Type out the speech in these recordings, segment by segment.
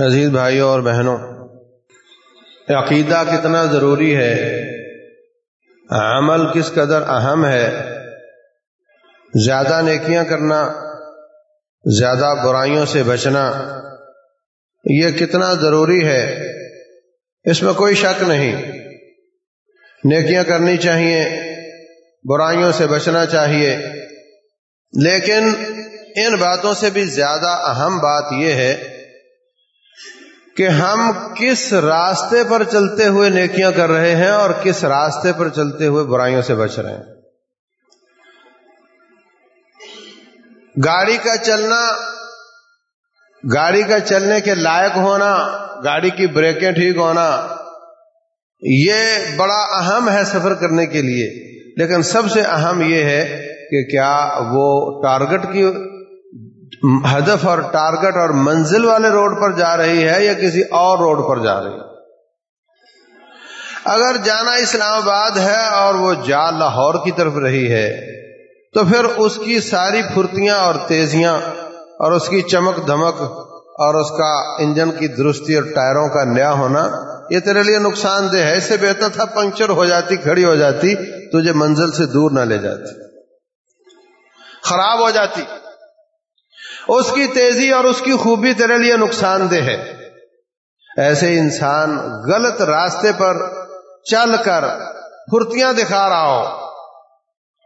عزیز بھائیوں اور بہنوں عقیدہ کتنا ضروری ہے؟ عمل کس قدر اہم ہے؟ زیادہ نیکیاں کرنا، زیادہ برائیوں سے بچنا، یہ کتنا ضروری ہے؟ اس میں کوئی شک نہیں۔ نیکیاں کرنی چاہیے، برائیوں سے بچنا چاہیے۔ لیکن ان باتوں سے بھی زیادہ اہم بات یہ ہے کہ ہم کس راستے پر چلتے ہوئے نیکیاں کر رہے ہیں اور کس راستے پر چلتے ہوئے برائیوں سے بچ رہے ہیں۔ گاڑی کا چلنا، گاڑی کا چلنے کے لائق ہونا، گاڑی کی بریکیں ٹھیک ہونا، یہ بڑا اہم ہے سفر کرنے کے لیے۔ لیکن سب سے اہم یہ ہے کہ کیا وہ ٹارگٹ کی ہدف اور ٹارگٹ اور منزل والے روڈ پر جا رہی ہے یا کسی اور روڈ پر جا رہی ہے؟ اگر جانا اسلام آباد ہے اور وہ جا لاہور کی طرف رہی ہے، تو پھر اس کی ساری پھرتیاں اور تیزیاں اور اس کی چمک دھمک اور اس کا انجن کی درستی اور ٹائروں کا نیا ہونا، یہ تیرے لیے نقصان دہ ہے۔ اس سے بہتر تھا پنکچر ہو جاتی، کھڑی ہو جاتی، تجھے منزل سے دور نہ لے جاتی۔ خراب ہو جاتی۔ اس کی تیزی اور اس کی خوبی تیرے لیے نقصان دہ ہے۔ ایسے انسان غلط راستے پر چل کر پھرتیاں دکھا رہا ہو،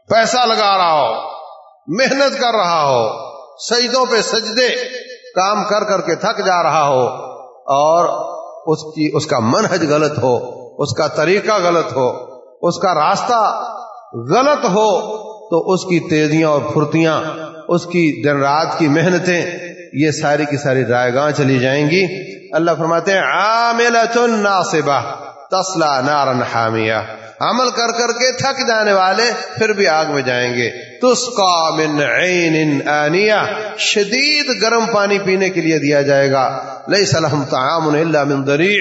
پیسہ لگا رہا ہو، محنت کر رہا ہو، سجدوں پہ سجدے کام کر کر کے تھک جا رہا ہو اور اس کی، اس کا منحج غلط ہو، اس کا طریقہ غلط ہو، اس کا راستہ غلط ہو تو اس کی تیزیاں اور پھرتیاں اس کی دن رات کی محنتیں، یہ ساری کی ساری رائے گاہ چلی جائیں گی۔ اللہ فرماتے ہیں عامل ناصبہ تسلا نارن حامیہ۔ عمل کر کر کے تھک جانے والے پھر بھی آگ میں جائیں گے۔ تسقا من عین آنیہ، شدید گرم پانی پینے کے لیے دیا جائے گا۔ لئی سلحم تعام الا من ذریع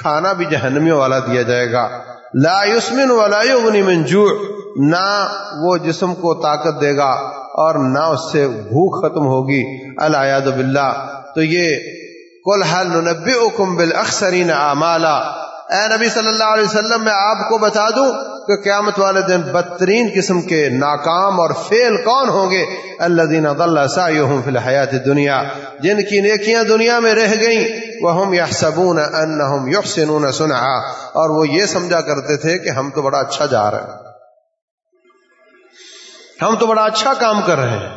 کھانا بھی جہنمیوں والا دیا جائے گا۔ لا یسمن ولا یغنی من جوع، نہ وہ جسم کو طاقت دے گا۔ اور نہ اس سے بھوک ختم ہوگی۔ الد باللہ۔ تو یہ کل حل نبی اکم بل اکثرین اے نبی صلی اللہ علیہ وسلم، میں آپ کو بتا دوں کہ قیامت والے دن بدترین قسم کے ناکام اور فیل کون ہوں گے؟ اللہ دین اللہ فی الحیات دنیا جن کی نیکیاں دنیا میں رہ گئیں وہ ہم یا صبون ان سنا اور وہ یہ سمجھا کرتے تھے کہ ہم تو بڑا اچھا جا رہے ہیں۔ ہم تو بڑا اچھا کام کر رہے ہیں۔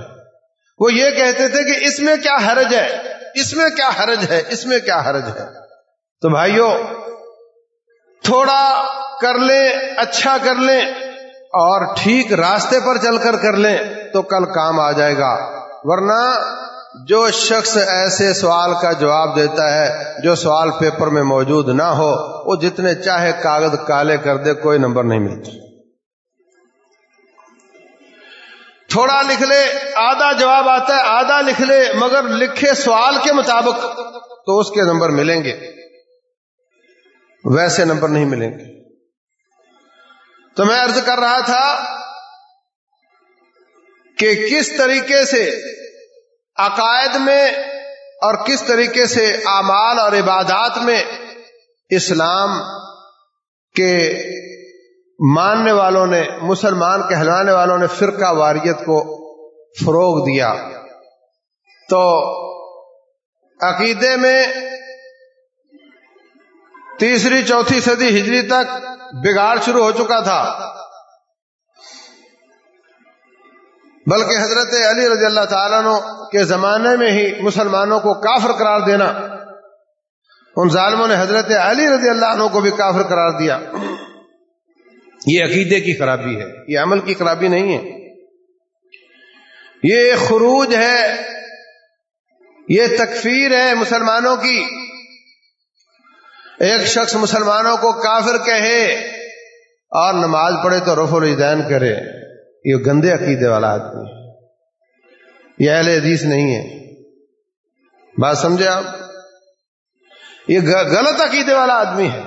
وہ یہ کہتے تھے کہ اس میں کیا حرج ہے؟ اس میں کیا حرج ہے؟ اس میں کیا حرج ہے؟ تو بھائیوں تھوڑا کر لیں اچھا کر لیں اور ٹھیک راستے پر چل کر کر لیں تو کل کام آ جائے گا۔ ورنہ جو شخص ایسے سوال کا جواب دیتا ہے، جو سوال پیپر میں موجود نہ ہو، وہ جتنے چاہے کاغذ کالے کر دے، کوئی نمبر نہیں ملتا۔ تھوڑا لکھ لے، آدھا جواب آتا ہے، آدھا لکھ لے، مگر لکھے سوال کے مطابق تو اس کے نمبر ملیں گے۔ ویسے نمبر نہیں ملیں گے۔ تو میں ارض کر رہا تھا کہ کس طریقے سے عقائد میں اور کس طریقے سے اعمال اور عبادات میں اسلام کے ماننے والوں نے، مسلمان کہلانے والوں نے فرقہ واریت کو فروغ دیا۔ تو عقیدے میں تیسری، چوتھی صدی ہجری تک بگاڑ شروع ہو چکا تھا۔ بلکہ حضرت علی رضی اللہ تعالیٰ کے زمانے میں ہی مسلمانوں کو کافر قرار دینا، ان ظالموں نے حضرت علی رضی اللہ عنہ کو بھی کافر قرار دیا۔ یہ عقیدے کی خرابی ہے، یہ عمل کی خرابی نہیں ہے۔ یہ خروج ہے، یہ تکفیر ہے مسلمانوں کی۔ ایک شخص مسلمانوں کو کافر کہے اور نماز پڑھے تو رف الدین کرے، یہ گندے عقیدے والا آدمی ہے۔ یہ اہل حدیث نہیں ہے۔ بات سمجھے آپ؟ یہ غلط عقیدے والا آدمی ہے۔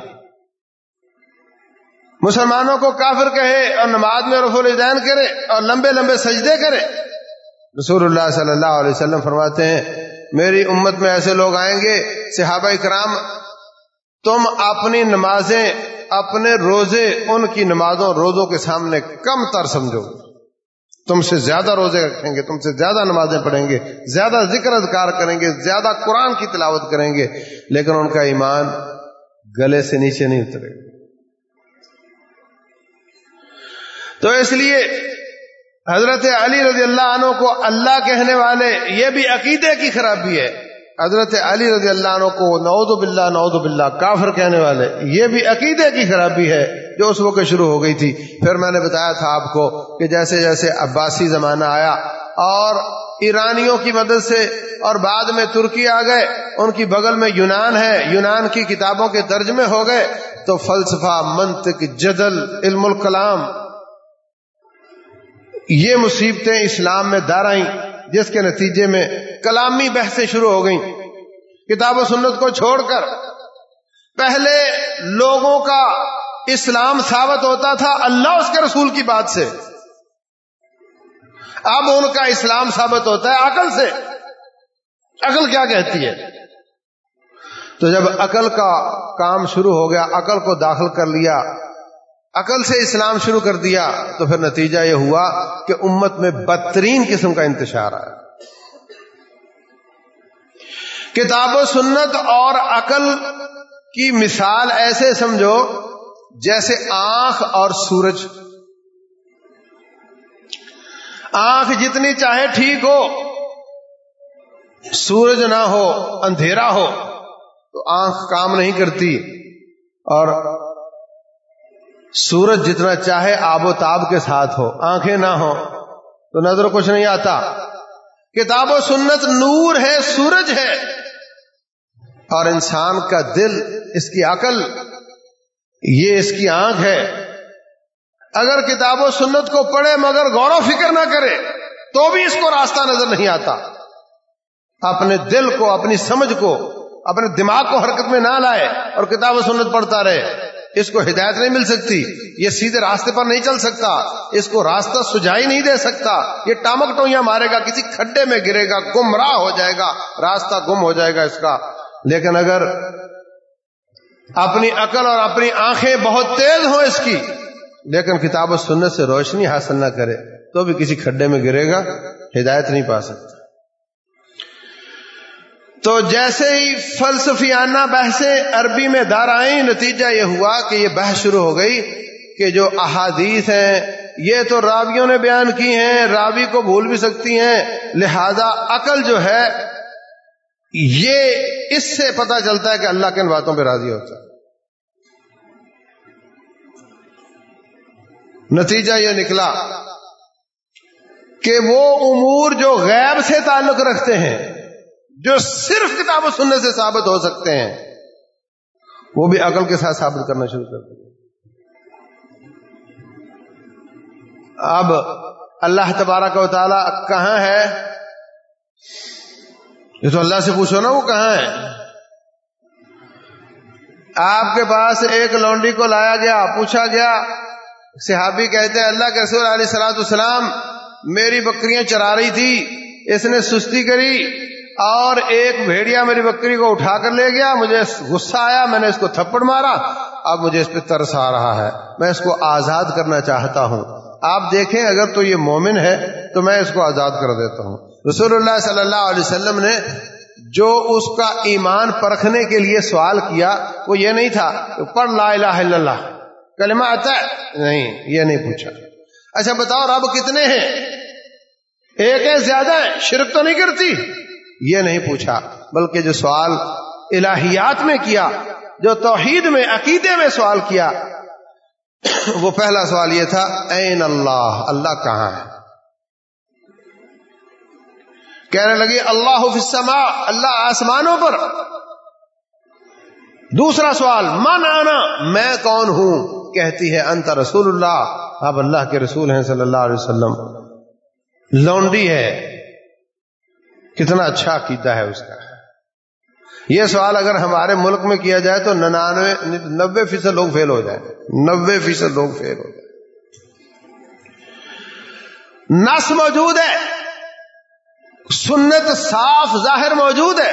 مسلمانوں کو کافر کہے اور نماز میں رفول الدین کرے اور لمبے لمبے سجدے کرے۔ رسول اللہ صلی اللہ علیہ وسلم فرماتے ہیں، میری امت میں ایسے لوگ آئیں گے، صحابہ کرام تم اپنی نمازیں، اپنے روزے ان کی نمازوں، روزوں کے سامنے کم تر سمجھو۔ تم سے زیادہ روزے رکھیں گے، تم سے زیادہ نمازیں پڑھیں گے، زیادہ ذکر اذکار کریں گے، زیادہ قرآن کی تلاوت کریں گے، لیکن ان کا ایمان گلے سے نیچے نہیں اترے۔ تو اس لیے حضرت علی رضی اللہ عنہ کو اللہ کہنے والے یہ بھی عقیدے کی خرابی ہے۔ حضرت علی رضی اللہ عنہ کو نعوذ باللہ نعوذ باللہ، کافر کہنے والے، یہ بھی عقیدے کی خرابی ہے جو اس وقت شروع ہو گئی تھی۔ پھر میں نے بتایا تھا آپ کو کہ جیسے جیسے عباسی زمانہ آیا اور ایرانیوں کی مدد سے اور بعد میں ترکی آ گئے، ان کی بغل میں یونان ہے، یونان کی کتابوں کے ترجمے ہو گئے، تو فلسفہ، منطق، جدل، علم الکلام یہ مصیبتیں اسلام میں دار آئیں، جس کے نتیجے میں کلامی بحثیں شروع ہو گئیں۔ کتاب و سنت کو چھوڑ کر پہلے لوگوں کا اسلام ثابت ہوتا تھا اللہ اس کے رسول کی بات سے۔ اب ان کا اسلام ثابت ہوتا ہے عقل سے۔ عقل کیا کہتی ہے؟ تو جب عقل کا کام شروع ہو گیا، عقل کو داخل کر لیا عقل سے اسلام شروع کر دیا تو پھر نتیجہ یہ ہوا کہ امت میں بدترین قسم کا انتشار آیا۔ کتاب و سنت اور عقل کی مثال ایسے سمجھو جیسے آنکھ اور سورج۔ آنکھ جتنی چاہے ٹھیک ہو، سورج نہ ہو، اندھیرا ہو، تو آنکھ کام نہیں کرتی۔ اور سورج جتنا چاہے آب و تاب کے ساتھ ہو، آنکھیں نہ ہو تو نظر کچھ نہیں آتا۔ کتاب و سنت نور ہے، سورج ہے۔ اور انسان کا دل، اس کی عقل، یہ اس کی آنکھ ہے۔ اگر کتاب و سنت کو پڑھے مگر غور و فکر نہ کرے، تو بھی اس کو راستہ نظر نہیں آتا۔ اپنے دل کو، اپنی سمجھ کو، اپنے دماغ کو حرکت میں نہ لائے اور کتاب و سنت پڑھتا رہے۔ اس کو ہدایت نہیں مل سکتی، یہ سیدھے راستے پر نہیں چل سکتا، اس کو راستہ سجائی نہیں دے سکتا، یہ ٹامک ٹوئیاں مارے گا، کسی کھڈے میں گرے گا، گمراہ ہو جائے گا، راستہ گم ہو جائے گا اس کا۔ لیکن اگر اپنی عقل اور اپنی آنکھیں بہت تیز ہوں اس کی، لیکن کتاب و سنت سے روشنی حاصل نہ کرے، تو بھی کسی کھڈے میں گرے گا، ہدایت نہیں پا سکتا۔ تو جیسے ہی فلسفیانہ بحثیں عربی میں دار آئیں، نتیجہ یہ ہوا کہ یہ بحث شروع ہو گئی کہ جو احادیث ہیں، یہ تو راویوں نے بیان کی ہیں، راوی کو بھول بھی سکتی ہیں، لہذا عقل جو ہے، یہ اس سے پتا چلتا ہے کہ اللہ کن باتوں پہ راضی ہوتا ہے۔ نتیجہ یہ نکلا کہ وہ امور جو غیب سے تعلق رکھتے ہیں جو صرف کتاب و سننے سے ثابت ہو سکتے ہیں، وہ بھی عقل کے ساتھ ثابت کرنا شروع کر دیں اب اللہ تبارک و تعالی کہاں ہے؟ یہ تو اللہ سے پوچھو نا، وہ کہاں ہے؟ آپ کے پاس ایک لونڈی کو لایا گیا، پوچھا گیا، صحابی کہتے ہیں، اللہ کے رسول علیہ سلاۃ السلام میری بکریاں چرا رہی تھی، اس نے سستی کری اور ایک بھیڑیا میری بکری کو اٹھا کر لے گیا، مجھے غصہ آیا، میں نے اس کو تھپڑ مارا، اب مجھے اس پہ ترس آ رہا ہے، میں اس کو آزاد کرنا چاہتا ہوں۔ آپ دیکھیں، اگر تو یہ مومن ہے، تو میں اس کو آزاد کر دیتا ہوں۔ رسول اللہ صلی اللہ علیہ وسلم نے جو اس کا ایمان پرکھنے کے لیے سوال کیا، وہ یہ نہیں تھا پڑھ لا الہ الا اللہ، کلمہ آتا ہے؟ نہیں، یہ نہیں پوچھا۔ اچھا بتاؤ، رب کتنے ہیں؟ ایک ہے زیادہ ہے، شرک تو نہیں کرتی۔ یہ نہیں پوچھا، بلکہ جو سوال الہیات میں کیا، جو توحید میں، عقیدے میں سوال کیا، وہ پہلا سوال یہ تھا، این اللہ؟ اللہ کہاں ہے؟ کہنے لگی اللہ السماء، اللہ آسمانوں پر. دوسرا سوال، من آنا میں کون ہوں؟ کہتی ہے، انت رسول اللہ؟ اب اللہ کے رسول ہیں صلی اللہ علیہ وسلم۔ لونڈی ہے۔ کتنا اچھا عقیدہ ہے اس کا۔ یہ سوال اگر ہمارے ملک میں کیا جائے تو ننانوے نبے فیصد لوگ فیل ہو جائیں۔ نبے فیصد لوگ فیل ہو جائیں۔ نس موجود ہے۔ سنت صاف ظاہر موجود ہے۔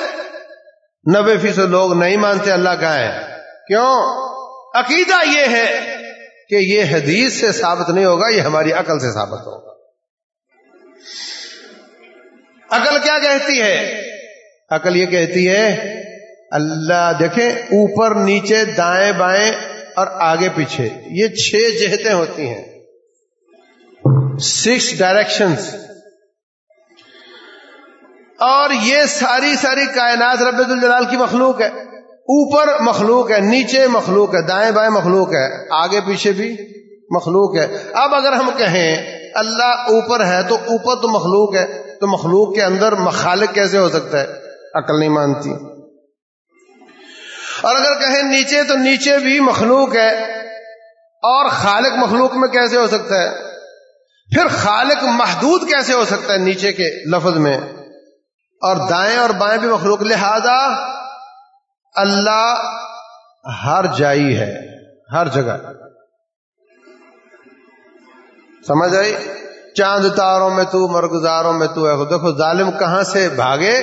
نبے فیصد لوگ نہیں مانتے اللہ کا ہے۔ کیوں؟ عقیدہ یہ ہے کہ یہ حدیث سے ثابت نہیں ہوگا، یہ ہماری عقل سے ثابت ہوگا۔ عقل کیا کہتی ہے؟ عقل یہ کہتی ہے، اللہ دیکھیں، اوپر، نیچے، دائیں بائیں اور آگے پیچھے، یہ چھ جہتیں ہوتی ہیں۔ سکس ڈائریکشنز اور یہ ساری ساری کائنات رب الجلال کی مخلوق ہے۔ اوپر مخلوق ہے، نیچے مخلوق ہے، دائیں بائیں مخلوق ہے، آگے پیچھے بھی مخلوق ہے۔ اب اگر ہم کہیں، اللہ اوپر ہے تو اوپر تو مخلوق ہے۔ تو مخلوق کے اندر مخالق کیسے ہو سکتا ہے؟ عقل نہیں مانتی۔ اور اگر کہیں نیچے تو نیچے بھی مخلوق ہے۔ اور خالق مخلوق میں کیسے ہو سکتا ہے؟ پھر خالق محدود کیسے ہو سکتا ہے نیچے کے لفظ میں؟ اور دائیں اور بائیں بھی مخلوق۔ لہذا اللہ ہر جائی ہے، ہر جگہ۔ سمجھ آئی؟ چاند تاروں میں تو مرگزاروں میں تو ہے دیکھو ظالم کہاں سے بھاگے؟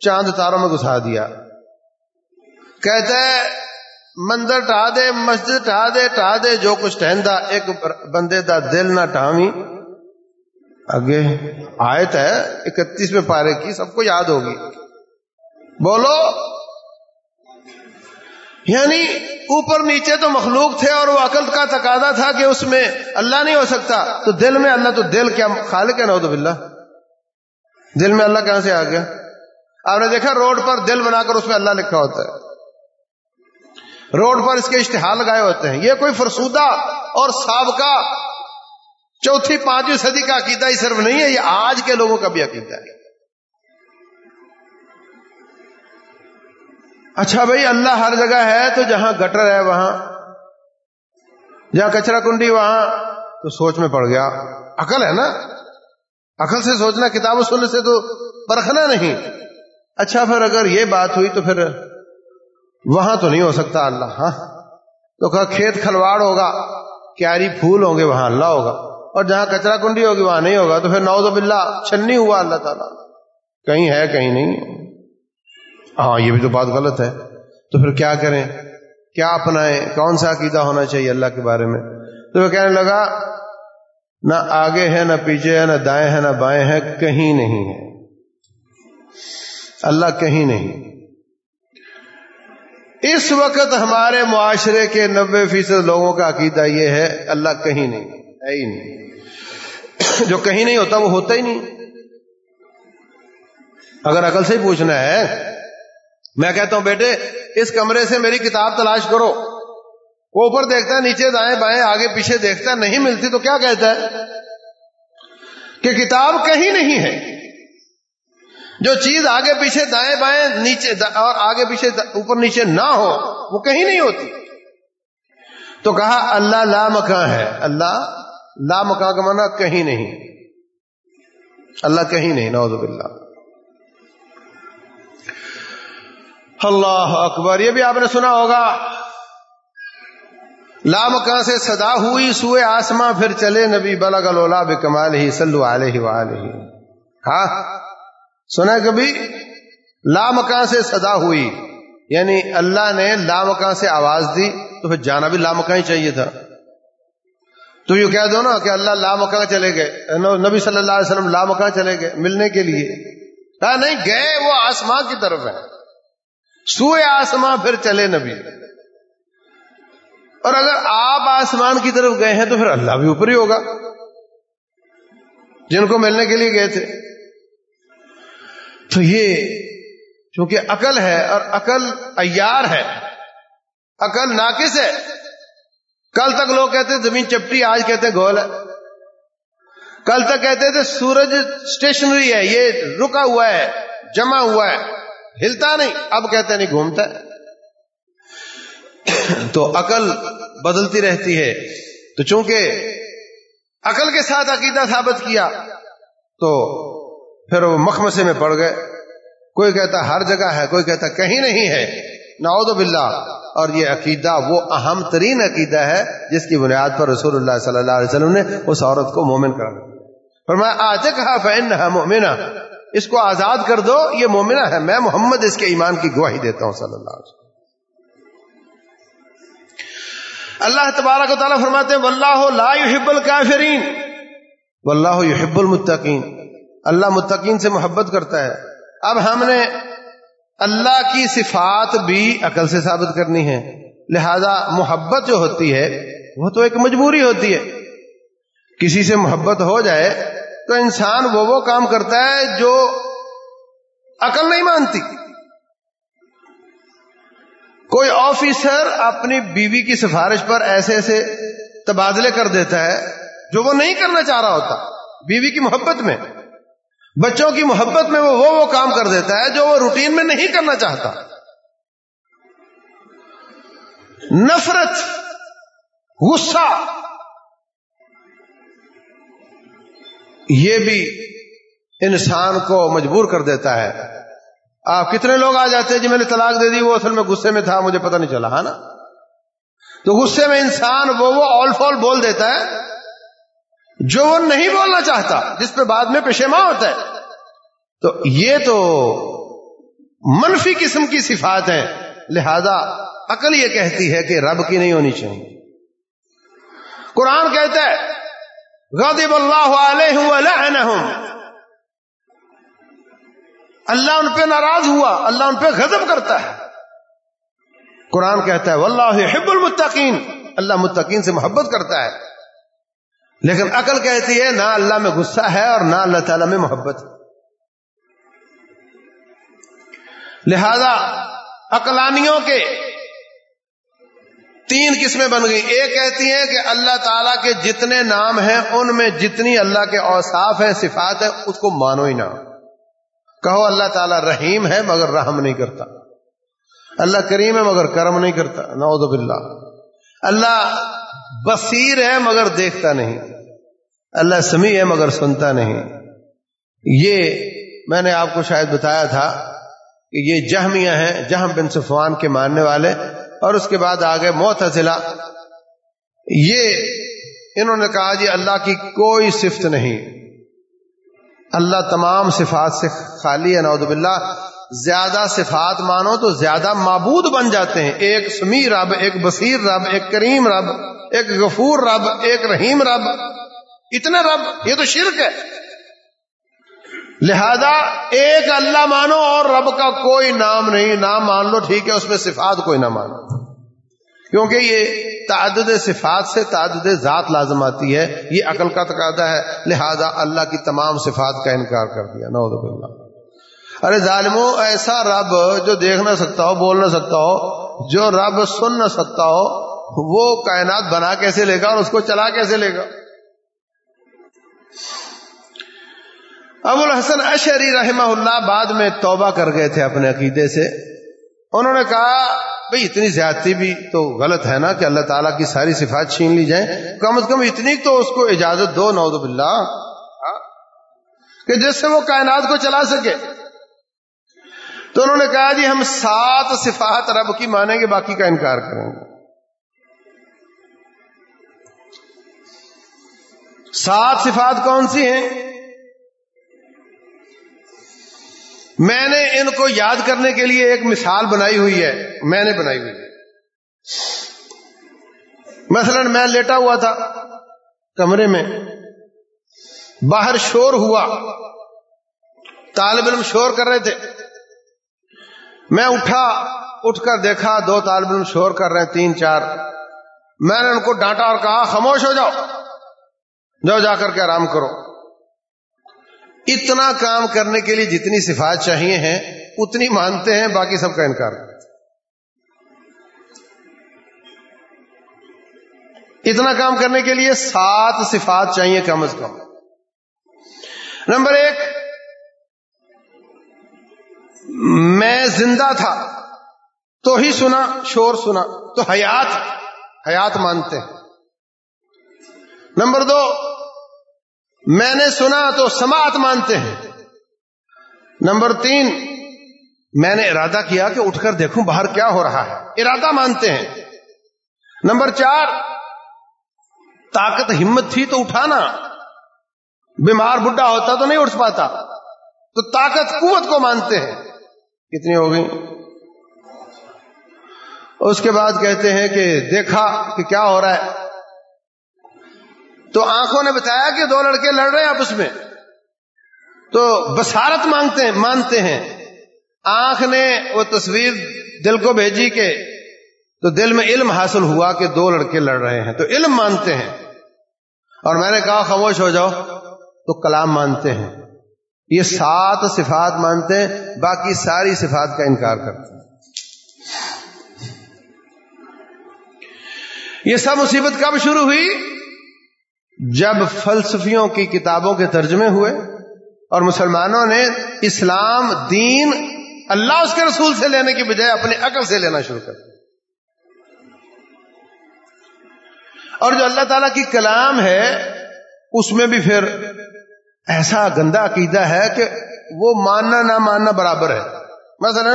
چاند تاروں میں گھسا دیا۔ کہتا ہے، مندر ٹھا دے، مسجد ٹھا دے ٹھا دے، جو کچھ ٹہندا ایک بندے دا دل نہ ٹھاوی آگے آیت ہے، اکتیس میں پارے کی، سب کو یاد ہوگی۔ بولو یعنی اوپر نیچے تو مخلوق تھے اور وہ عقل کا تقاضا تھا کہ اس میں اللہ نہیں ہو سکتا۔ تو دل میں اللہ تو دل کیا خالق ہے نو تو بلّہ دل میں اللہ کہاں سے آ گیا؟ آپ نے دیکھا روڈ پر دل بنا کر اس میں اللہ لکھا ہوتا ہے۔ روڈ پر اس کے اشتہار لگائے ہوتے ہیں۔ یہ کوئی فرسودہ اور سابقہ چوتھی پانچویں صدی کا عقیدہ ہی صرف نہیں ہے، یہ آج کے لوگوں کا بھی عقیدہ ہے۔ اچھا بھائی، اللہ ہر جگہ ہے تو جہاں گٹر ہے وہاں، جہاں کچرا کنڈی وہاں، تو سوچ میں پڑ گیا، عقل ہے نا؟ عقل سے سوچنا، کتاب و سننے سے تو پرکھنا نہیں۔ اچھا پھر اگر یہ بات ہوئی تو پھر وہاں تو نہیں ہو سکتا اللہ ہاں؟ تو کہا کھیت کھلواڑ ہوگا، کیاری پھول ہوں گے، وہاں اللہ ہوگا۔ اور جہاں کچرا کنڈی ہوگی، وہاں نہیں ہوگا۔ تو پھر نوز باللہ، چھنی ہوا اللہ تعالیٰ۔ کہیں ہے، کہیں نہیں۔ ہے ہاں یہ بھی تو بات غلط ہے۔ تو پھر کیا کریں؟ کیا اپنائیں؟ کون سا عقیدہ ہونا چاہیے اللہ کے بارے میں؟ تو وہ کہنے لگا، نہ آگے ہے، نہ پیچھے ہے، نہ دائیں ہے، نہ بائیں ہے، کہیں نہیں ہے۔ اللہ کہیں نہیں۔ اس وقت ہمارے معاشرے کے نبے فیصد لوگوں کا عقیدہ یہ ہے، اللہ کہیں نہیں، ہے ہی نہیں۔ جو کہیں نہیں ہوتا، وہ ہوتا ہی نہیں۔ اگر عقل سے ہی پوچھنا ہے میں کہتا ہوں بیٹے، اس کمرے سے میری کتاب تلاش کرو۔ وہ اوپر دیکھتا ہے، نیچے دائیں بائیں، آگے پیچھے دیکھتا ہے، نہیں ملتی تو کیا کہتا ہے؟ کہ کتاب کہیں نہیں ہے۔ جو چیز آگے پیچھے دائیں بائیں، نیچے اور آگے پیچھے اوپر نیچے نہ ہو، وہ کہیں نہیں ہوتی۔ تو کہا، اللہ لا مکان ہے۔ اللہ لا مکان کا مانا کہیں نہیں۔ اللہ کہیں نہیں نوز باللہ۔ اللہ اکبر، یہ بھی آپ نے سنا ہوگا۔ لامکاں سے صدا ہوئی، سوئے آسماں، پھر چلے نبی، بلغ الولا بکمال ہی سلو علیہ وآلہ۔ ہاں سنا کبھی؟ لامکاں سے صدا ہوئی یعنی اللہ نے لامکاں سے آواز دی، تو پھر جانا بھی لامکاں ہی چاہیے تھا۔ تو یہ کہہ دو نا کہ اللہ لامکاں چلے گئے۔ نبی صلی اللہ علیہ وسلم لامکاں چلے گئے، ملنے کے لیے۔ کہا نہیں، گئے، وہ آسمان کی طرف ہے سوئے آسمان پھر چلے نبی۔ اور اگر آپ آسمان کی طرف گئے ہیں تو پھر اللہ بھی اوپر ہی ہوگا۔ جن کو ملنے کے لیے گئے تھے۔ تو یہ چونکہ عقل ہے اور عقل ایار ہے، عقل ناقص ہے۔ کل تک لوگ کہتے زمین چپٹی، آج کہتے گول ہے۔ کل تک کہتے تھے سورج اسٹیشنری ہے، یہ رکا ہوا ہے، جمع ہوا ہے۔ ہلتا نہیں۔ اب کہتے نہیں، گھومتا تو عقل بدلتی رہتی ہے۔ تو چونکہ عقل کے ساتھ عقیدہ ثابت کیا، تو پھر وہ مخمسے میں پڑ گئے۔ کوئی کہتا ہر جگہ ہے، کوئی کہتا کہیں نہیں ہے۔ نعوذ باللہ۔ اور یہ عقیدہ، وہ اہم ترین عقیدہ ہے، جس کی بنیاد پر رسول اللہ صلی اللہ علیہ وسلم نے اس عورت کو مومن کر فرمایا آتے کہا فین مومنا اس کو آزاد کر دو، یہ مومنہ ہے۔ میں محمد اس کے ایمان کی گواہی دیتا ہوں صلی اللہ علیہ وسلم۔ اللہ تبارک و تعالیٰ فرماتے ہیں، واللہ لا يحب الكافرین واللہ يحب المتقین۔ اللہ متقین سے محبت کرتا ہے۔ اب ہم نے اللہ کی صفات بھی عقل سے ثابت کرنی ہے۔ لہذا محبت جو ہوتی ہے، وہ تو ایک مجبوری ہوتی ہے۔ کسی سے محبت ہو جائے تو انسان وہ وہ کام کرتا ہے جو عقل نہیں مانتی۔ کوئی آفیسر اپنی بیوی کی سفارش پر ایسے ایسے تبادلے کر دیتا ہے جو وہ نہیں کرنا چاہ رہا ہوتا، بیوی کی محبت میں۔ بچوں کی محبت میں وہ وہ وہ کام کر دیتا ہے جو وہ روٹین میں نہیں کرنا چاہتا۔ نفرت، غصہ۔ یہ بھی انسان کو مجبور کر دیتا ہے۔ آپ کتنے لوگ آ جاتے ہیں جی میں نے طلاق دے دی، وہ اصل میں غصے میں تھا، مجھے پتہ نہیں چلا، ہے نا؟ تو غصے میں انسان وہ وہ آل فال بول دیتا ہے جو وہ نہیں بولنا چاہتا، جس پہ بعد میں پیشما ہوتا ہے۔ تو یہ تو منفی قسم کی صفات ہیں۔ لہذا عقل یہ کہتی ہے کہ رب کی نہیں ہونی چاہیے۔ قرآن کہتا ہے غضب اللہ علیہم اللہ ان پہ ناراض ہوا، اللہ ان پہ غضب کرتا ہے۔ قرآن کہتا ہے، واللہ حب المتقین۔ اللہ متقین سے محبت کرتا ہے۔ لیکن عقل کہتی ہے، نہ اللہ میں غصہ ہے اور نہ اللہ تعالی میں محبت۔ لہذا، عقلانیوں کے تین قسمیں بن گئی۔ ایک کہتی ہیں کہ اللہ تعالیٰ کے جتنے نام ہیں، ان میں جتنی اللہ کے اوصاف ہیں، صفات ہیں، اس کو مانو ہی نہ۔ کہو اللہ تعالیٰ رحیم ہے مگر رحم نہیں کرتا۔ اللہ کریم ہے مگر کرم نہیں کرتا۔ نعوذ باللہ۔ اللہ بصیر ہے مگر دیکھتا نہیں۔ اللہ سمیع ہے مگر سنتا نہیں۔ یہ میں نے آپ کو شاید بتایا تھا کہ یہ جہمیاں ہیں، جہم بن صفوان کے ماننے والے۔ اور اس کے بعد آگے موت یہ انہوں نے کہا جی اللہ کی کوئی صفت نہیں۔ اللہ تمام صفات سے خالی ہے، نعوذ باللہ۔ زیادہ صفات مانو تو زیادہ معبود بن جاتے ہیں۔ ایک سمیع رب، ایک بصیر رب، ایک کریم رب، ایک غفور رب، ایک رحیم رب۔ اتنے رب، یہ تو شرک ہے۔ لہذا ایک اللہ مانو اور رب کا کوئی نام نہیں، نام مان لو، ٹھیک ہے، اس میں صفات کوئی نہ مانو۔ کیونکہ یہ تعدد صفات سے تعدد ذات لازم آتی ہے، یہ عقل کا تقاضا ہے، لہذا اللہ کی تمام صفات کا انکار کر دیا۔ نو ارے ظالمو، ایسا رب جو دیکھ نہ سکتا ہو، بول نہ سکتا ہو، جو رب سن نہ سکتا ہو، وہ کائنات بنا کیسے لے گا اور اس کو چلا کیسے لے گا؟ ابو الحسن اشری رحمہ اللہ بعد میں توبہ کر گئے تھے اپنے عقیدے سے۔ انہوں نے کہا، بھئی اتنی زیادتی بھی تو غلط ہے نا کہ اللہ تعالیٰ کی ساری صفات چھین لی جائیں۔ کم از کم اتنی تو اس کو اجازت دو، نعوذ باللہ۔ کہ جس سے وہ کائنات کو چلا سکے۔ تو انہوں نے کہا جی ہم سات صفات رب کی مانیں گے، باقی کا انکار کریں گے۔ سات صفات کون سی ہیں؟ میں نے ان کو یاد کرنے کے لیے ایک مثال بنائی ہوئی ہے میں نے بنائی ہوئی ہے۔ مثلا میں لیٹا ہوا تھا کمرے میں، باہر شور ہوا، طالب علم شور کر رہے تھے۔ میں اٹھا، اٹھ کر دیکھا، دو طالب علم شور کر رہے ہیں، تین، چار۔ میں نے ان کو ڈانٹا اور کہا، خاموش ہو جاؤ جاؤ جا کر کے آرام کرو۔ اتنا کام کرنے کے لیے جتنی صفات چاہیے ہیں، اتنی مانتے ہیں، باقی سب کا انکار۔ اتنا کام کرنے کے لیے سات صفات چاہیے کم از کم۔ نمبر ایک، میں زندہ تھا، تو ہی سنا، شور سنا، تو حیات حیات مانتے ہیں۔ نمبر دو میں نے سنا تو سماعت مانتے ہیں۔ نمبر تین، میں نے ارادہ کیا کہ اٹھ کر دیکھوں باہر کیا ہو رہا ہے۔ ارادہ مانتے ہیں۔ نمبر چار، طاقت ہمت تھی تو اٹھانا۔ بیمار بڈھا ہوتا تو نہیں اٹھ پاتا۔ تو طاقت قوت کو مانتے ہیں۔ کتنی ہو گئی؟ اس کے بعد کہتے ہیں کہ دیکھا کہ کیا ہو رہا ہے۔ تو آنکھوں نے بتایا کہ دو لڑکے لڑ رہے ہیں آپس میں۔ تو بسارت مانگتے ہیں، مانتے ہیں۔ آنکھ نے وہ تصویر دل کو بھیجی کہ تو دل میں علم حاصل ہوا کہ دو لڑکے لڑ رہے ہیں۔ تو علم مانتے ہیں۔ اور میں نے کہا، خاموش ہو جاؤ، تو کلام مانتے ہیں۔ یہ سات صفات مانتے ہیں، باقی ساری صفات کا انکار کرتے ہیں۔ یہ سب مصیبت کب شروع ہوئی؟ جب فلسفیوں کی کتابوں کے ترجمے ہوئے اور مسلمانوں نے اسلام، دین اللہ اس کے رسول سے لینے کی بجائے اپنے عقل سے لینا شروع کر اور جو اللہ تعالی کی کلام ہے، اس میں بھی پھر ایسا گندا عقیدہ ہے کہ وہ ماننا نہ ماننا برابر ہے۔ مثلا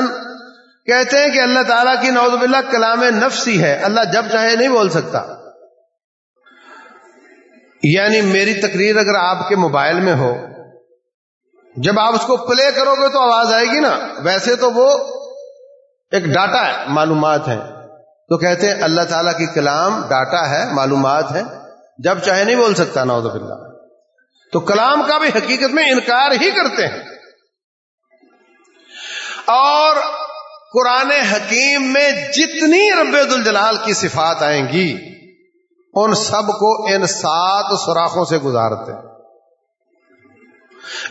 کہتے ہیں کہ اللہ تعالیٰ کی نوز باللہ کلام نفسی ہے۔ اللہ جب چاہے نہیں بول سکتا۔ یعنی میری تقریر اگر آپ کے موبائل میں ہو، جب آپ اس کو پلے کرو گے تو آواز آئے گی نا۔ ویسے تو وہ ایک ڈاٹا ہے، معلومات ہیں۔ تو کہتے ہیں اللہ تعالیٰ کی کلام ڈاٹا ہے، معلومات ہے جب چاہے نہیں بول سکتا نوز باللہ۔ تو کلام کا بھی حقیقت میں انکار ہی کرتے ہیں۔ اور قرآن حکیم میں جتنی رب الجلال کی صفات آئیں گی ان سب کو ان سات سوراخوں سے گزارتے ہیں۔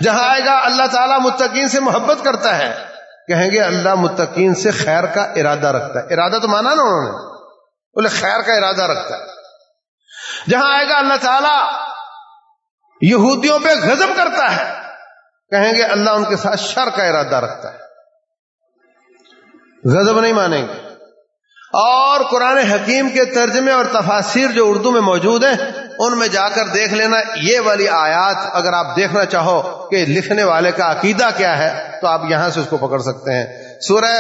جہاں آئے گا اللہ تعالیٰ متقین سے محبت کرتا ہے، کہیں گے اللہ متقین سے خیر کا ارادہ رکھتا ہے۔ ارادہ تو مانا نا انہوں نے۔ بولے خیر کا ارادہ رکھتا ہے۔ جہاں آئے گا اللہ تعالیٰ یہودیوں پہ غضب کرتا ہے، کہیں گے اللہ ان کے ساتھ شر کا ارادہ رکھتا ہے۔ غضب نہیں مانیں گے۔ اور قرآن حکیم کے ترجمے اور تفاصیر جو اردو میں موجود ہیں، ان میں جا کر دیکھ لینا، یہ والی آیات اگر آپ دیکھنا چاہو کہ لکھنے والے کا عقیدہ کیا ہے، تو آپ یہاں سے اس کو پکڑ سکتے ہیں۔ سورہ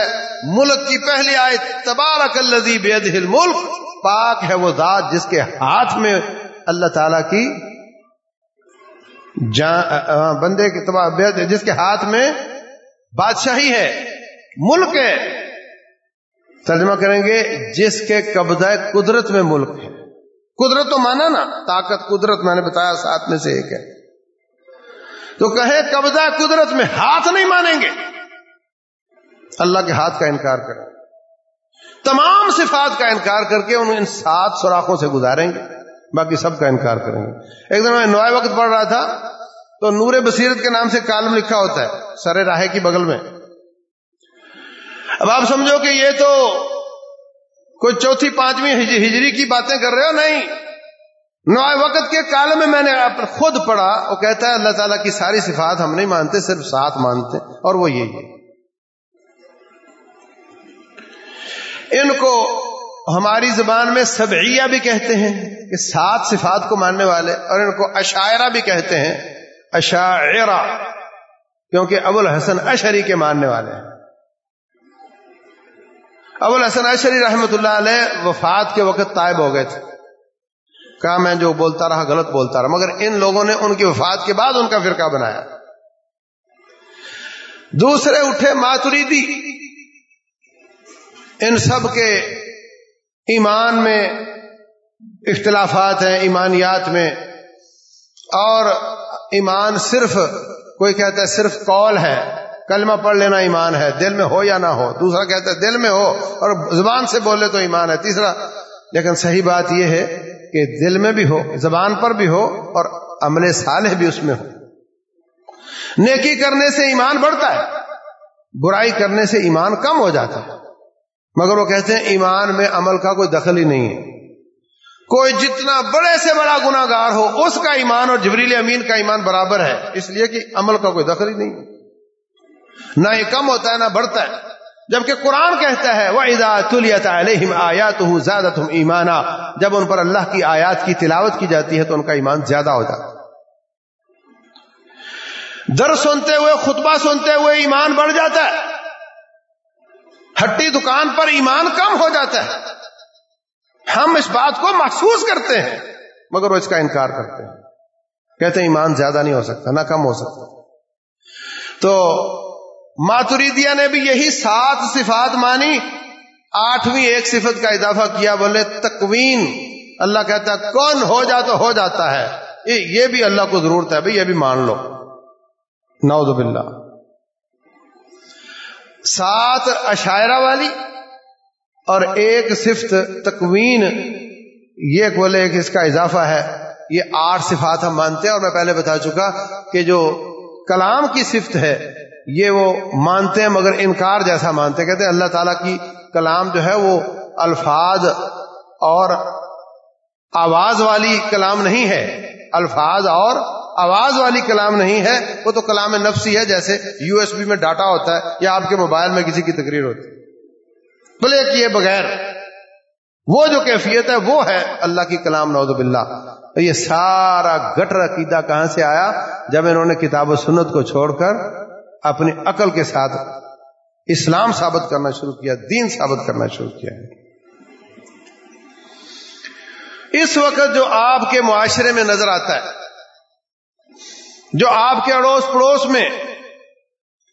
ملک کی پہلی آیت، تبارک الذی بید ملک پاک ہے وہ ذات جس کے ہاتھ میں اللہ تعالی کی بندے کے جس کے ہاتھ میں بادشاہی ہے، ملک ہے۔ ترجمہ کریں گے، جس کے قبضہ قدرت میں ملک ہے۔ قدرت تو مانا نا، طاقت قدرت، میں نے بتایا ساتھ میں سے ایک ہے۔ تو کہے قبضہ قدرت میں ہاتھ نہیں مانیں گے۔ اللہ کے ہاتھ کا انکار کریں۔ تمام صفات کا انکار کر کے ان سات سوراخوں سے گزاریں گے۔ باقی سب کا انکار کریں گے۔ ایک دن میں نوائے وقت پڑھ رہا تھا، تو نور بصیرت کے نام سے کالم لکھا ہوتا ہے سر راہے کی بغل میں۔ اب آپ سمجھو کہ یہ تو کوئی چوتھی پانچویں ہجری کی باتیں کر رہے ہو؟ نہیں. نوائے وقت کے کال میں میں نے خود پڑھا، وہ کہتا ہے اللہ تعالیٰ کی ساری صفات ہم نہیں مانتے، صرف سات مانتے، اور وہ یہی ہے۔ ان کو ہماری زبان میں سبعیہ بھی کہتے ہیں، کہ سات صفات کو ماننے والے، اور ان کو اشاعرہ بھی کہتے ہیں، اشاعرہ، کیونکہ ابو الحسن اشری کے ماننے والے ہیں۔ ابو الحسن اشری رحمت اللہ علیہ وفات کے وقت طائب ہو گئے تھے۔ کہا، میں جو بولتا رہا، غلط بولتا رہا، مگر ان لوگوں نے ان کی وفات کے بعد ان کا فرقہ بنایا۔ دوسرے اٹھے ماتریدی۔ ان سب کے ایمان میں اختلافات ہیں، ایمانیات میں، اور ایمان صرف، کوئی کہتا ہے صرف قول ہے۔ کلمہ پڑھ لینا ایمان ہے، دل میں ہو یا نہ ہو؟ دوسرا کہتا ہے، دل میں ہو، اور زبان سے بولے تو ایمان ہے۔ تیسرا، لیکن صحیح بات یہ ہے کہ دل میں بھی ہو، زبان پر بھی ہو، اور عمل صالح بھی اس میں ہو۔ نیکی کرنے سے ایمان بڑھتا ہے، برائی کرنے سے ایمان کم ہو جاتا ہے۔ مگر وہ کہتے ہیں، ایمان میں عمل کا کوئی دخل ہی نہیں ہے۔ کوئی جتنا بڑے سے بڑا گناگار ہو، اس کا ایمان اور جبریل امین کا ایمان برابر ہے۔ اس لیے کہ عمل کا کوئی دخل ہی نہیں نہ یہ کم ہوتا ہے، نہ بڑھتا ہے۔ جبکہ قرآن کہتا ہے وہ ادا تلیت علیہم آیات زیادہ تم ایمانا جب ان پر اللہ کی آیات کی تلاوت کی جاتی ہے تو ان کا ایمان زیادہ ہو جاتا ہے۔ در سنتے ہوئے، خطبہ سنتے ہوئے ایمان بڑھ جاتا ہے۔ ہٹی دکان پر ایمان کم ہو جاتا ہے۔ ہم اس بات کو محسوس کرتے ہیں، مگر وہ اس کا انکار کرتے ہیں۔ کہتے ہیں، ایمان زیادہ نہیں ہو سکتا، نہ کم ہو سکتا۔ تو ماتوریدیا نے بھی یہی سات صفات مانی، آٹھویں ایک صفت کا اضافہ کیا، بولے تکوین۔ اللہ کہتا ہے، کون ہو جا تو ہو جاتا ہے۔ یہ بھی اللہ کو ضرورت ہے، بھائی، یہ بھی مان لو۔ نعوذ باللہ۔ سات اشاعرہ والی اور ایک صفت تکوین۔ یہ بولے ایک اس کا اضافہ ہے۔ یہ آٹھ صفات ہم مانتے ہیں اور میں پہلے بتا چکا کہ جو کلام کی صفت ہے یہ وہ مانتے ہیں مگر انکار جیسا مانتے ہیں۔ کہتے ہیں اللہ تعالیٰ کی کلام جو ہے وہ الفاظ اور آواز والی کلام نہیں ہے۔ الفاظ اور آواز والی کلام نہیں ہے۔ وہ تو کلام نفسی ہے، جیسے یو ایس بی میں ڈاٹا ہوتا ہے یا آپ کے موبائل میں کسی کی تقریر ہوتی ہے۔ بلے کیے بغیر وہ جو کیفیت ہے وہ ہے اللہ کی کلام نوز باللہ۔ یہ سارا گٹر عقیدہ کہاں سے آیا؟ جب انہوں نے کتاب و سنت کو چھوڑ کر اپنی عقل کے ساتھ اسلام ثابت کرنا شروع کیا، دین ثابت کرنا شروع کیا۔ اس وقت جو آپ کے معاشرے میں نظر آتا ہے، جو آپ کے اڑوس پڑوس میں،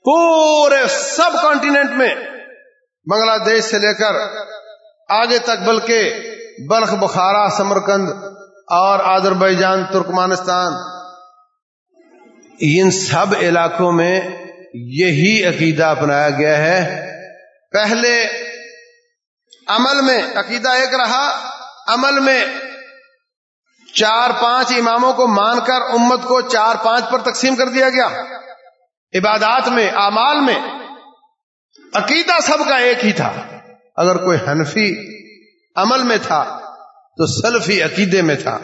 پورے سب کانٹیننٹ میں، بنگلہ دیش سے لے کر آگے تک، بلکہ بلخ بخارا، سمرکند اور آدر جان ترکمانستان، ان سب علاقوں میں یہی عقیدہ اپنایا گیا ہے۔ پہلے عمل میں عقیدہ ایک رہا، عمل میں چار پانچ اماموں کو مان کر امت کو چار پانچ پر تقسیم کر دیا گیا۔ عبادات میں، اعمال میں عقیدہ سب کا ایک ہی تھا۔ اگر کوئی حنفی عمل میں تھا تو سلفی عقیدے میں تھا۔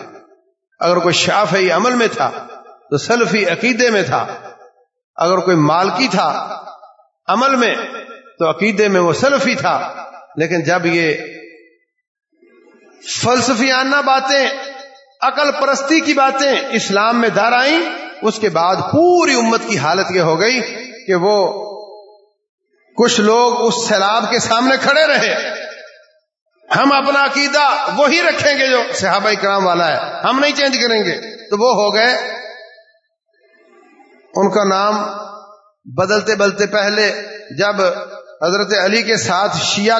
اگر کوئی شافعی عمل میں تھا تو سلفی عقیدے میں تھا۔ اگر کوئی مالکی تھا عمل میں، تو عقیدے میں وہ سلفی تھا۔ لیکن جب یہ فلسفیانہ باتیں، عقل پرستی کی باتیں اسلام میں دار آئیں، اس کے بعد پوری امت کی حالت یہ ہو گئی کہ وہ کچھ لوگ اس سیلاب کے سامنے کھڑے رہے۔ ہم اپنا عقیدہ وہی رکھیں گے جو صحابہ کرام والا ہے۔ ہم نہیں چینج کریں گے۔ تو وہ ہو گئے ان کا نام بدلتے بدلتے پہلے جب حضرت علی کے ساتھ شیعہ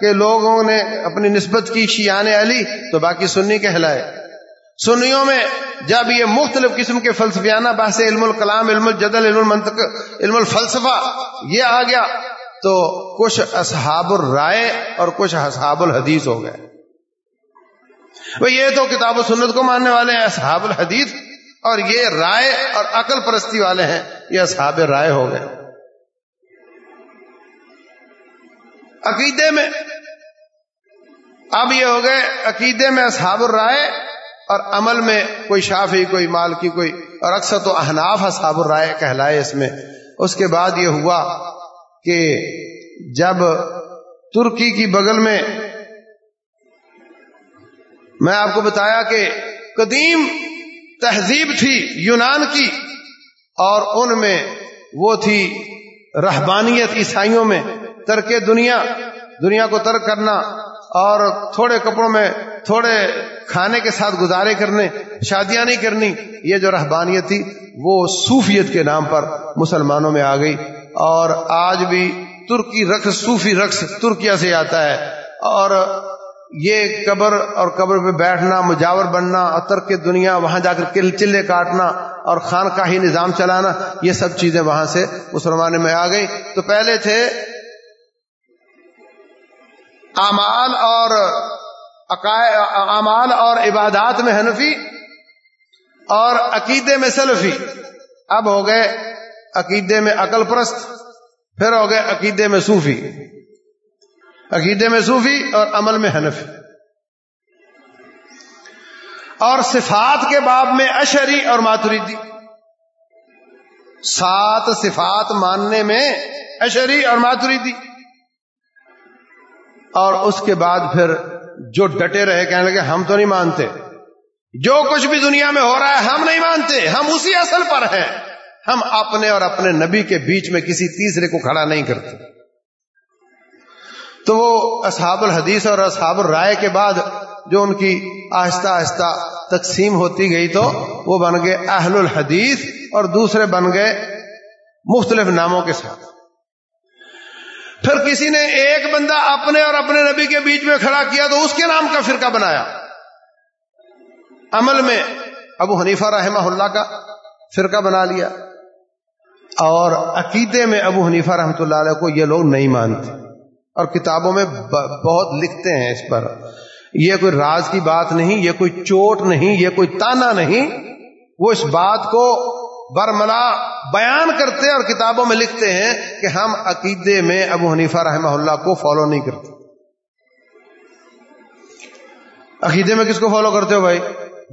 کے لوگوں نے اپنی نسبت کی شیعان علی تو باقی سنی کہلائے۔ سنیوں میں جب یہ مختلف قسم کے فلسفیانہ بحث علم الکلام، علم الجدل، علم المنطق، علم الفلسفہ، یہ آ گیا تو کچھ اصحاب الرائے اور کچھ اصحاب الحدیث ہو گئے۔ وہ یہ تو کتاب و سنت کو ماننے والے ہیں، اصحاب الحدیث اور یہ رائے اور عقل پرستی والے ہیں، یہ اصحاب رائے ہو گئے۔ عقیدے میں، اب یہ ہو گئے، عقیدے میں اصحاب الرائے اور عمل میں کوئی شافی کوئی مال کی کوئی، اور اکثر تو احناف اصحاب الرائے کہلائے اس میں۔ اس کے بعد یہ ہوا کہ جب ترکی کی بغل میں میں آپ کو بتایا کہ قدیم تہذیب تھی یونان کی اور ان میں وہ تھی رہبانیت عیسائیوں میں ترک دنیا دنیا کو ترک کرنا اور تھوڑے کپڑوں میں تھوڑے کھانے کے ساتھ گزارے کرنے، شادیاں نہیں کرنی، یہ جو رہبانیت تھی وہ صوفیت کے نام پر مسلمانوں میں آ گئی اور آج بھی ترکی رقص، صوفی رقص ترکیا سے آتا ہے اور یہ قبر اور قبر پہ بیٹھنا، مجاور بننا اور ترک دنیا، وہاں جا کر چلے کاٹنا اور خان کا ہی نظام چلانا، یہ سب چیزیں وہاں سے مسلمان میں آ گئی تو پہلے تھے امال اور امال اور عبادات میں حنفی اور عقیدے میں سلفی۔ اب ہو گئے عقیدے میں عقل پرست، پھر ہو گئے عقیدے میں صوفی۔ عقیدے میں صوفی اور عمل میں حنفی۔ اور صفات کے باب میں اشری اور ماتریدی۔ سات صفات ماننے میں اشری اور ماتریدی۔ اور اس کے بعد پھر جو ڈٹے رہے کہنے لگے، ہم تو نہیں مانتے۔ جو کچھ بھی دنیا میں ہو رہا ہے، ہم نہیں مانتے۔ ہم اسی اصل پر ہیں۔ ہم اپنے اور اپنے نبی کے بیچ میں کسی تیسرے کو کھڑا نہیں کرتے۔ تو وہ اصحاب الحدیث اور اصحاب الرائے کے بعد جو ان کی آہستہ آہستہ تقسیم ہوتی گئی تو وہ بن گئے اہل الحدیث اور دوسرے بن گئے مختلف ناموں کے ساتھ۔ پھر کسی نے ایک بندہ اپنے اور اپنے نبی کے بیچ میں کھڑا کیا تو اس کے نام کا فرقہ بنایا۔ عمل میں ابو حنیفہ رحمہ اللہ کا فرقہ بنا لیا۔ اور عقیدے میں ابو حنیفہ رحمۃ اللہ علیہ کو یہ لوگ نہیں مانتے۔ اور کتابوں میں بہت لکھتے ہیں اس پر۔ یہ کوئی راز کی بات نہیں، یہ کوئی چوٹ نہیں، یہ کوئی تانا نہیں۔ وہ اس بات کو برملا بیان کرتے اور کتابوں میں لکھتے ہیں کہ ہم عقیدے میں ابو حنیفہ رحمہ اللہ کو فالو نہیں کرتے۔ عقیدے میں کس کو فالو کرتے ہو بھائی؟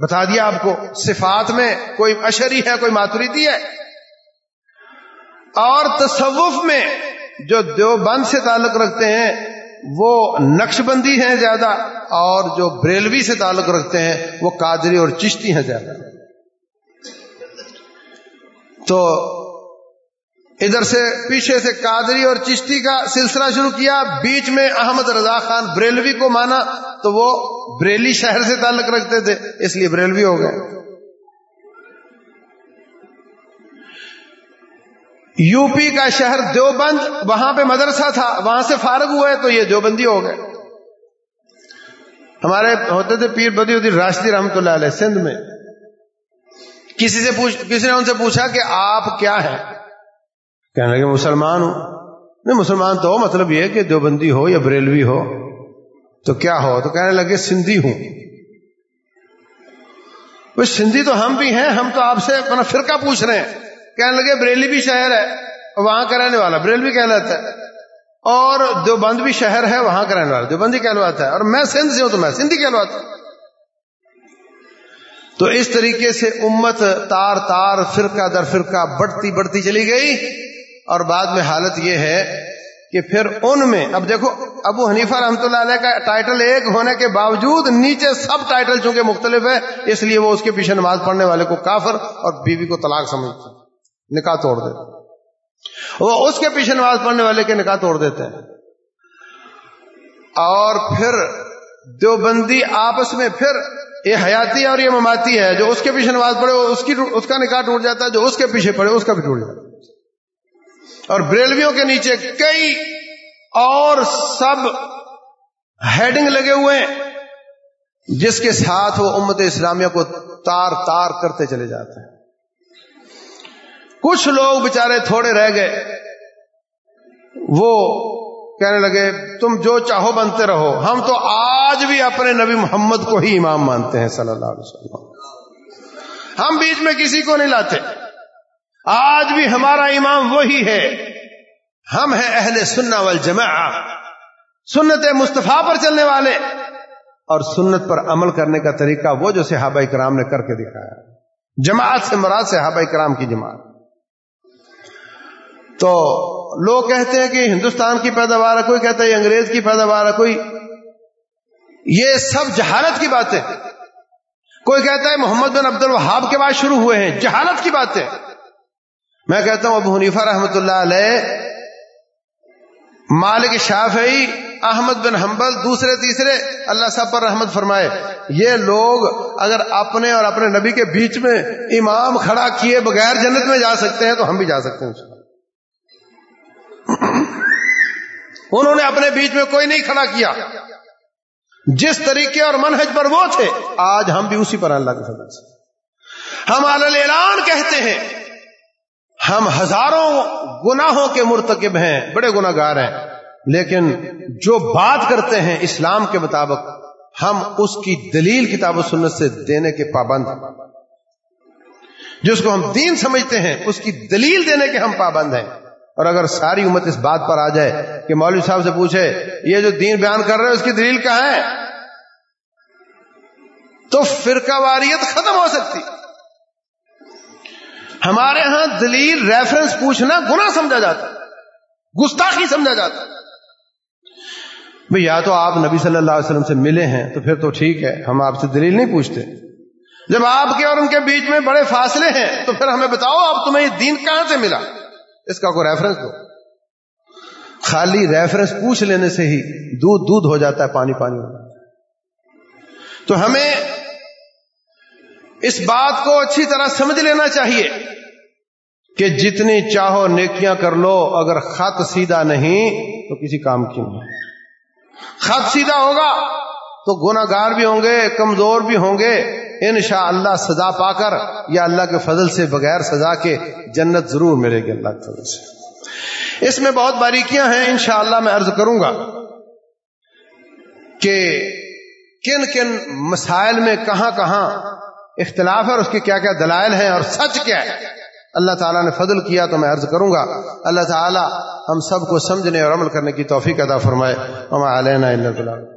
بتا دیا آپ کو، صفات میں کوئی اشری ہے، کوئی ماتوریتی ہے۔ اور تصوف میں جو دیوبند سے تعلق رکھتے ہیں، وہ نقش بندی ہیں زیادہ، اور جو بریلوی سے تعلق رکھتے ہیں، وہ قادری اور چشتی ہیں زیادہ۔ تو ادھر سے پیچھے سے قادری اور چشتی کا سلسلہ شروع کیا، بیچ میں احمد رضا خان بریلوی کو مانا، تو وہ بریلی شہر سے تعلق رکھتے تھے، اس لیے بریلوی ہو گئے۔ یو پی کا شہر دیوبند، وہاں پہ مدرسہ تھا، وہاں سے فارغ ہوئے تو یہ دیوبندی ہو گئے۔ ہمارے ہوتے تھے پیر بدی ادی راشدی رحمت اللہ علیہ سندھ میں۔ کسی سے پوچھ، کسی نے ان سے پوچھا کہ آپ کیا ہیں؟ کہنے لگے، مسلمان ہوں۔ نہیں، مسلمان تو ہو مطلب یہ کہ دیوبندی ہو یا بریلوی ہو۔ تو کیا ہو؟ تو کہنے لگے، سندھی ہوں۔ سندھی تو ہم بھی ہیں، ہم تو آپ سے اپنا فرقہ پوچھ رہے ہیں۔ کہنے لگے بریلی بھی شہر ہے، وہاں کا رہنے والا۔ بریلوی کہلاتا ہے۔ اور دیوبند بھی شہر ہے، وہاں کا رہنے والا۔ دیوبندی کہلواتا ہے۔ اور میں سندھ سے ہوں تو میں سندھی کہلواتا ہوں۔ تو اس طریقے سے امت تار تار فرقہ در فرقہ بڑھتی بڑھتی چلی گئی۔ اور بعد میں حالت یہ ہے کہ پھر ان میں، اب دیکھو، ابو حنیفہ رحمۃ اللہ علیہ کا ٹائٹل ایک ہونے کے باوجود نیچے سب ٹائٹل چونکہ مختلف ہے، اس لیے وہ اس کے پیچھے نماز پڑھنے والے کو کافر اور بیوی کو طلاق سمجھتے نکاح توڑ دیتے وہ اس کے پیچھے نماز پڑھنے والے کے نکاح توڑ دیتے ہیں۔ اور پھر دیوبندی آپس میں پھر یہ حیاتی اور یہ مماتی ہے، جو اس کے پیچھے نماز پڑھے اس کی اس کا نکاح ٹوٹ جاتا ہے، جو اس کے پیچھے پڑے اس کا بھی ٹوٹ جاتا ہے۔ اور بریلویوں کے نیچے کئی اور سب ہیڈنگ لگے ہوئے ہیں، جس کے ساتھ وہ امت اسلامیہ کو تار تار کرتے چلے جاتے ہیں۔ کچھ لوگ بےچارے تھوڑے رہ گئے۔ وہ کہنے لگے، تم جو چاہو بنتے رہو۔ ہم تو آج بھی اپنے نبی محمد کو ہی امام مانتے ہیں صلی اللہ علیہ وسلم۔ ہم بیچ میں کسی کو نہیں لاتے۔ آج بھی ہمارا امام وہی ہے۔ ہم ہیں اہل سننا والجماع سنت مصطفیٰ پر چلنے والے۔ اور سنت پر عمل کرنے کا طریقہ وہ جو صحابہ کرام نے کر کے دکھایا۔ جماعت سے مراد صحابہ کرام کی جماعت۔ تو لوگ کہتے ہیں کہ ہندوستان کی پیداوار ہے کوئی کہتا ہے انگریز کی پیداوار ہے کوئی یہ سب جہالت کی باتیں کوئی کہتا ہے محمد بن عبد الوہاب کے بعد شروع ہوئے ہیں، جہالت کی باتیں میں کہتا ہوں ابو حنیفہ رحمت اللہ علیہ، مالک شافعی، احمد بن حنبل، دوسرے، تیسرے، اللہ صاحب پر رحمت فرمائے۔ یہ لوگ اگر اپنے اور اپنے نبی کے بیچ میں امام کھڑا کیے بغیر جنت میں جا سکتے ہیں تو ہم بھی جا سکتے ہیں انہوں نے اپنے بیچ میں کوئی نہیں کھڑا کیا۔ جس طریقے اور منہج پر وہ تھے، آج ہم بھی اسی پر اللہ کے فضل سے۔ ہم اعلان کہتے ہیں، ہم ہزاروں گناہوں کے مرتکب ہیں، بڑے گناگار ہیں۔ لیکن جو بات کرتے ہیں اسلام کے مطابق، ہم اس کی دلیل کتاب و سنت سے دینے کے پابند جس کو ہم دین سمجھتے ہیں، اس کی دلیل دینے کے ہم پابند ہیں۔ اور اگر ساری امت اس بات پر آ جائے کہ مولوی صاحب سے پوچھے، یہ جو دین بیان کر رہے ہیں، اس کی دلیل کہاں ہے؟ تو فرقہ واریت ختم ہو سکتی۔ ہمارے ہاں دلیل ریفرنس پوچھنا گنا سمجھا جاتا، گستاخی سمجھا جاتا۔ بھئی، یا تو آپ نبی صلی اللہ علیہ وسلم سے ملے ہیں تو پھر تو ٹھیک ہے، ہم آپ سے دلیل نہیں پوچھتے۔ جب آپ کے اور ان کے بیچ میں بڑے فاصلے ہیں تو پھر ہمیں بتاؤ، آپ تمہیں یہ دین کہاں سے ملا؟ اس کا کوئی ریفرنس دو۔ خالی ریفرنس پوچھ لینے سے ہی دودھ دودھ ہو جاتا ہے، پانی پانی ہو جاتا ہے۔ تو ہمیں اس بات کو اچھی طرح سمجھ لینا چاہیے کہ جتنی چاہو نیکیاں کر لو، اگر خط سیدھا نہیں تو کسی کام کی نہیں۔ خط سیدھا ہوگا تو گناگار بھی ہوں گے، کمزور بھی ہوں گے ان شاء اللہ سزا پا کر یا اللہ کے فضل سے بغیر سزا کے جنت ضرور ملے گی اللہ کے فضل سے۔ اس میں بہت باریکیاں ہیں، انشاءاللہ میں عرض کروں گا کہ کن کن مسائل میں کہاں کہاں اختلاف ہے اور اس کے کیا کیا دلائل ہیں اور سچ کیا ہے۔ اللہ تعالیٰ نے فضل کیا تو میں عرض کروں گا۔ اللہ تعالیٰ ہم سب کو سمجھنے اور عمل کرنے کی توفیق ادا فرمائے۔ علینا اللہ